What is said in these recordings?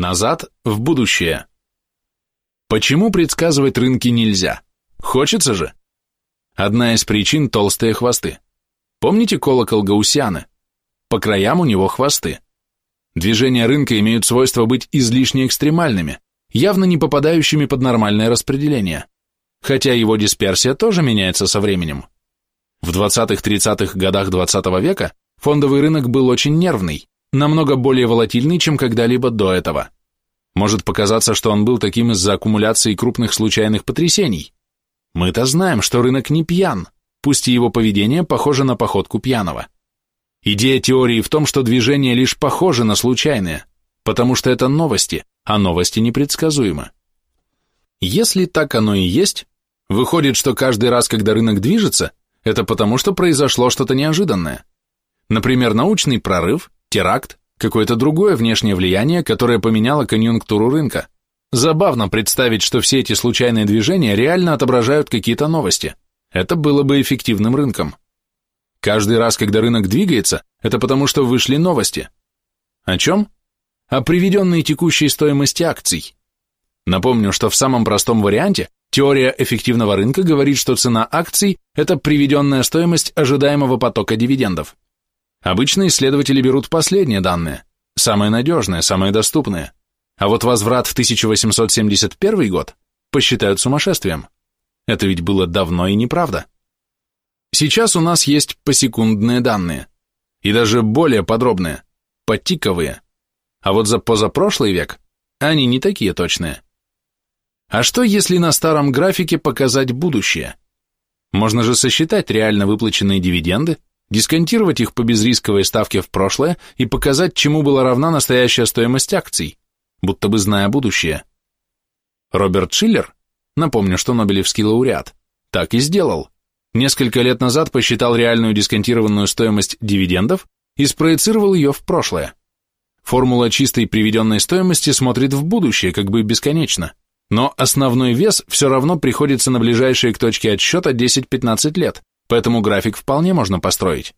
Назад в будущее. Почему предсказывать рынки нельзя? Хочется же. Одна из причин – толстые хвосты. Помните колокол Гаусяна? По краям у него хвосты. Движения рынка имеют свойство быть излишне экстремальными, явно не попадающими под нормальное распределение. Хотя его дисперсия тоже меняется со временем. В 20-30-х годах 20 -го века фондовый рынок был очень нервный, намного более волатильный, чем когда-либо до этого. Может показаться, что он был таким из-за аккумуляции крупных случайных потрясений. Мы-то знаем, что рынок не пьян, пусть и его поведение похоже на походку пьяного. Идея теории в том, что движения лишь похожи на случайные, потому что это новости, а новости непредсказуемы. Если так оно и есть, выходит, что каждый раз, когда рынок движется, это потому, что произошло что-то неожиданное. Например, научный прорыв, теракт, какое-то другое внешнее влияние, которое поменяло конъюнктуру рынка. Забавно представить, что все эти случайные движения реально отображают какие-то новости. Это было бы эффективным рынком. Каждый раз, когда рынок двигается, это потому, что вышли новости. О чем? О приведенной текущей стоимости акций. Напомню, что в самом простом варианте теория эффективного рынка говорит, что цена акций – это приведенная стоимость ожидаемого потока дивидендов. Обычно исследователи берут последние данные, самые надежные, самые доступные. А вот возврат в 1871 год посчитают сумасшествием. Это ведь было давно и неправда. Сейчас у нас есть посекундные данные, и даже более подробные, подтиковые. А вот за позапрошлый век они не такие точные. А что, если на старом графике показать будущее? Можно же сосчитать реально выплаченные дивиденды, дисконтировать их по безрисковой ставке в прошлое и показать, чему была равна настоящая стоимость акций, будто бы зная будущее. Роберт Шиллер, напомню, что Нобелевский лауреат, так и сделал несколько лет назад посчитал реальную дисконтированную стоимость дивидендов и спроецировал ее в прошлое. Формула чистой приведенной стоимости смотрит в будущее, как бы бесконечно, но основной вес все равно приходится на ближайшие к точке отсчета 10-15 лет, поэтому график вполне можно построить.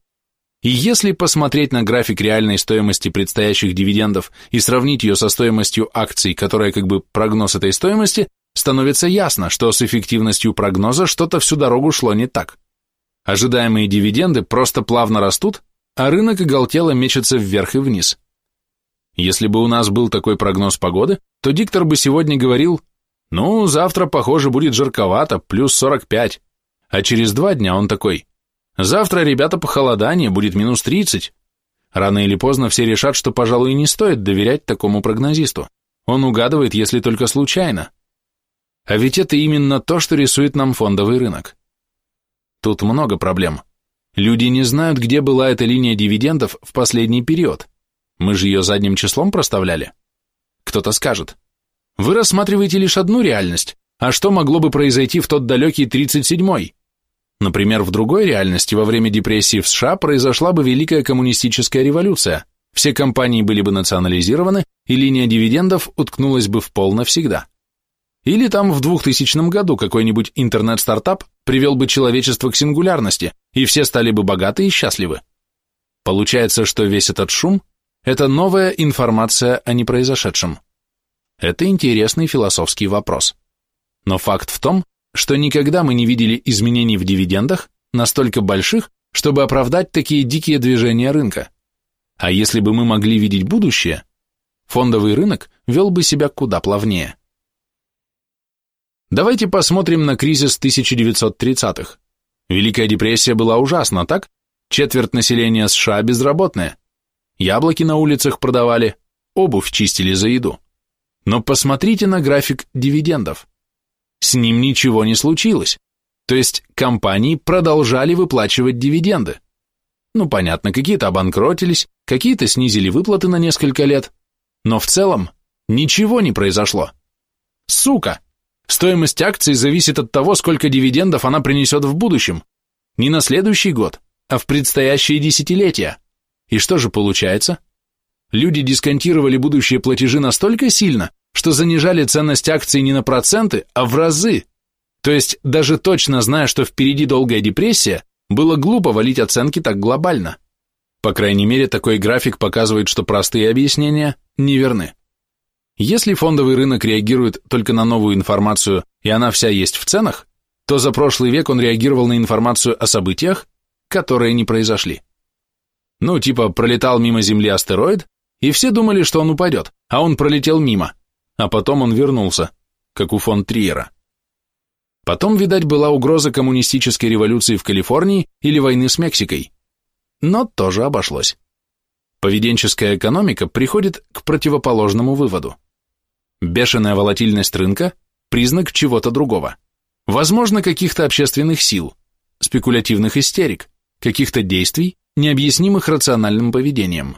И если посмотреть на график реальной стоимости предстоящих дивидендов и сравнить ее со стоимостью акций, которая как бы прогноз этой стоимости, становится ясно, что с эффективностью прогноза что-то всю дорогу шло не так. Ожидаемые дивиденды просто плавно растут, а рынок оголтело мечется вверх и вниз. Если бы у нас был такой прогноз погоды, то диктор бы сегодня говорил, ну, завтра, похоже, будет жарковато, плюс 45. А через два дня он такой, завтра, ребята, похолодание, будет минус 30. Рано или поздно все решат, что, пожалуй, не стоит доверять такому прогнозисту. Он угадывает, если только случайно. А ведь это именно то, что рисует нам фондовый рынок. Тут много проблем. Люди не знают, где была эта линия дивидендов в последний период. Мы же ее задним числом проставляли. Кто-то скажет, вы рассматриваете лишь одну реальность, а что могло бы произойти в тот далекий 37-й? Например, в другой реальности во время депрессии в США произошла бы Великая коммунистическая революция, все компании были бы национализированы, и линия дивидендов уткнулась бы в пол навсегда. Или там в 2000 году какой-нибудь интернет-стартап привел бы человечество к сингулярности, и все стали бы богаты и счастливы. Получается, что весь этот шум – это новая информация о непроизошедшем. Это интересный философский вопрос. Но факт в том, что никогда мы не видели изменений в дивидендах настолько больших, чтобы оправдать такие дикие движения рынка. А если бы мы могли видеть будущее, фондовый рынок вел бы себя куда плавнее. Давайте посмотрим на кризис 1930-х. Великая депрессия была ужасна, так? Четверть населения США безработная. Яблоки на улицах продавали, обувь чистили за еду. Но посмотрите на график дивидендов. С ним ничего не случилось. То есть компании продолжали выплачивать дивиденды. Ну, понятно, какие-то обанкротились, какие-то снизили выплаты на несколько лет. Но в целом ничего не произошло. Сука! Стоимость акций зависит от того, сколько дивидендов она принесет в будущем. Не на следующий год, а в предстоящие десятилетия. И что же получается? Люди дисконтировали будущие платежи настолько сильно, что занижали ценность акций не на проценты, а в разы. То есть, даже точно зная, что впереди долгая депрессия, было глупо валить оценки так глобально. По крайней мере, такой график показывает, что простые объяснения неверны. Если фондовый рынок реагирует только на новую информацию, и она вся есть в ценах, то за прошлый век он реагировал на информацию о событиях, которые не произошли. Ну, типа, пролетал мимо Земли астероид, и все думали, что он упадет, а он пролетел мимо, а потом он вернулся, как у фон Триера. Потом, видать, была угроза коммунистической революции в Калифорнии или войны с Мексикой. Но тоже обошлось. Поведенческая экономика приходит к противоположному выводу. Бешеная волатильность рынка – признак чего-то другого. Возможно, каких-то общественных сил, спекулятивных истерик, каких-то действий, необъяснимых рациональным поведением.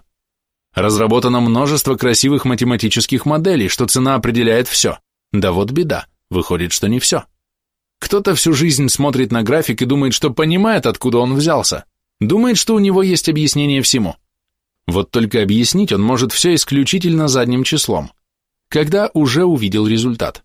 Разработано множество красивых математических моделей, что цена определяет все. Да вот беда, выходит, что не все. Кто-то всю жизнь смотрит на график и думает, что понимает, откуда он взялся. Думает, что у него есть объяснение всему. Вот только объяснить он может все исключительно задним числом, когда уже увидел результат.